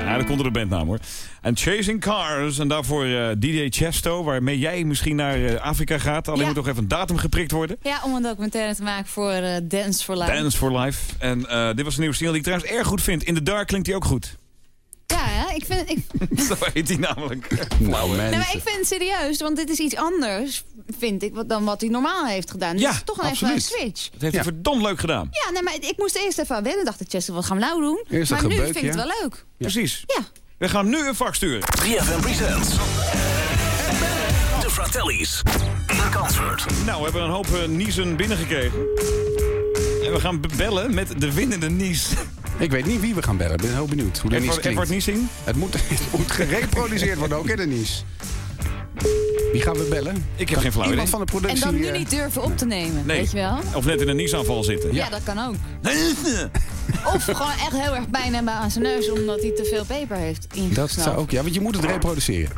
Ja, dat komt door de bandnaam hoor. En Chasing Cars. En daarvoor eh, DJ Chesto, waarmee jij misschien naar eh, Afrika gaat. Alleen Ja. moet nog even een datum geprikt worden. Ja, om een documentaire te maken voor eh, Dance for Life. Dance for Life. En eh, dit was een nieuwe single die ik trouwens erg goed vind. In the Dark klinkt die ook goed. Hè? ik vind... Ik, Zo heet die namelijk. Nou, nee, maar ik vind het serieus, want dit is iets anders, vind ik, wat- dan wat hij normaal heeft gedaan. Ja, Dit is toch een even absoluut. een switch. Dat heeft hij verdomd leuk gedaan. Ja, nee, maar ik moest eerst even aan wennen. dacht ik, Chester, wat gaan we nou doen? Eerst maar nu vind ik het wel leuk. Precies. Ja. We gaan nu een vak sturen. 3FM Presents. De Fratellis. In concert. Nou, we hebben een hoop niezen binnengekregen. En we gaan be- bellen met de winnende nies. Ik weet niet wie we gaan bellen. Ik ben heel benieuwd hoe de Edward- Nies klinkt. Edward Niesing? Het moet, het moet gereproduceerd worden ook, hè, de Nies. Wie gaan we bellen? Ik heb geen flauw Iemand idee. van de En productie... dan nu eh, niet durven op te nemen, Nee. weet je wel? Of net in een niesaanval zitten. Ja. dat kan ook. Of gewoon echt heel erg pijn hebben aan zijn neus omdat hij te veel peper heeft Dat ingesnapt. zou ook, ja, want je moet het reproduceren.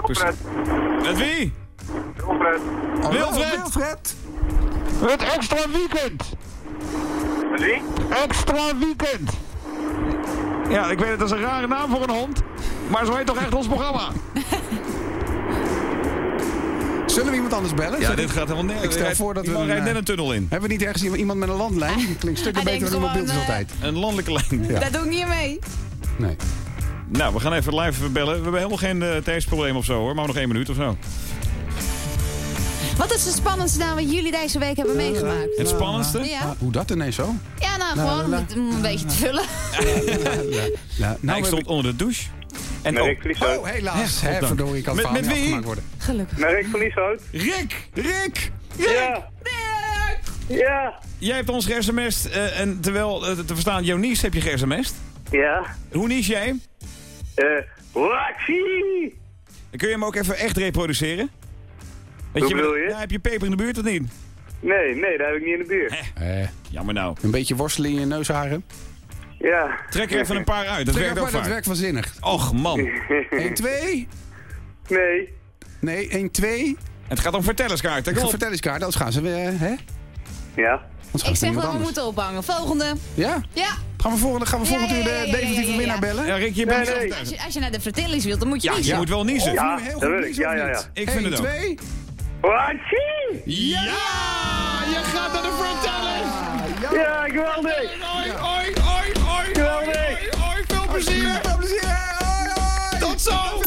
Met wie? Wilfred. Wilfred. Wilfred. Het extra weekend. Wie? Extra weekend. Ja, ik weet het, dat is een rare naam voor een hond. Maar zo heet toch echt ons programma? Kunnen we iemand anders bellen? Ja, dit ik- gaat helemaal nergens. Ik stel voor dat we... een, rijdt eh, net een tunnel in. Hebben we niet ergens iemand- iemand met een landlijn? Dat klinkt stukken beter dan een mobieltje gewoon, altijd. Een landelijke lijn. Ja. Daar doe ik niet mee. Nee. Nou, we gaan even live bellen. We hebben helemaal geen uh, tijdsprobleem of zo hoor. Maar nog één minuut of zo. Wat is het spannendste nou wat jullie deze week hebben meegemaakt? Het spannendste? Ja. Hoe dat ineens zo? Ja, nou, gewoon een beetje te vullen. Ja, Nou, ik stond onder de douche. En oh, Rick. Oh, helaas. Ja, Hè, verdorie, ik kan Met- met wie? worden. Gelukkig. Met Rick Vlieshout. Rick! Rick! Ja. Ja. Jij hebt ons ge-sms'd eh, en terwijl eh, te verstaan, jouw niece heb je ge-sms'd. Ja. Hoe nies jij? Eh, Waxi! Kun je hem ook even echt reproduceren? Weet Hoe bedoel je? Ja, heb je peper in de buurt of niet? Nee, nee, daar heb ik niet in de buurt. Eh, Jammer nou. een beetje worstelen in je neusharen. Ja. Trek er even een paar uit. Dat Trek werkt ook dat vaak. werkt vanzinnig. Och man. 1, 2. Nee. Nee, 1, 2. Het gaat om vertellerskaarten. Kom op. Vertel eens kaart, anders gaan ze weer, hè? Ja. Ik ze zeg wel, we moeten ophangen. Volgende. Ja? Ja. Gaan we volgende, gaan we Ja, volgend ja, uur de definitieve ja, ja, winnaar bellen? Ja, Rick, je Nee, bent nee. overtuigd. Als je, als je naar de vertellings wilt, dan moet je Ja, niezen. je moet wel niezen. Of Ja, nu heel dat goed wil ik. niezen Ja, ja, ja. Ik vind Eén, het ook. twee. Waxi! Ja! Je gaat naar de vertellers! Ja, geweldig! plezier. Veel plezier. Hoi, hoi. Tot zo.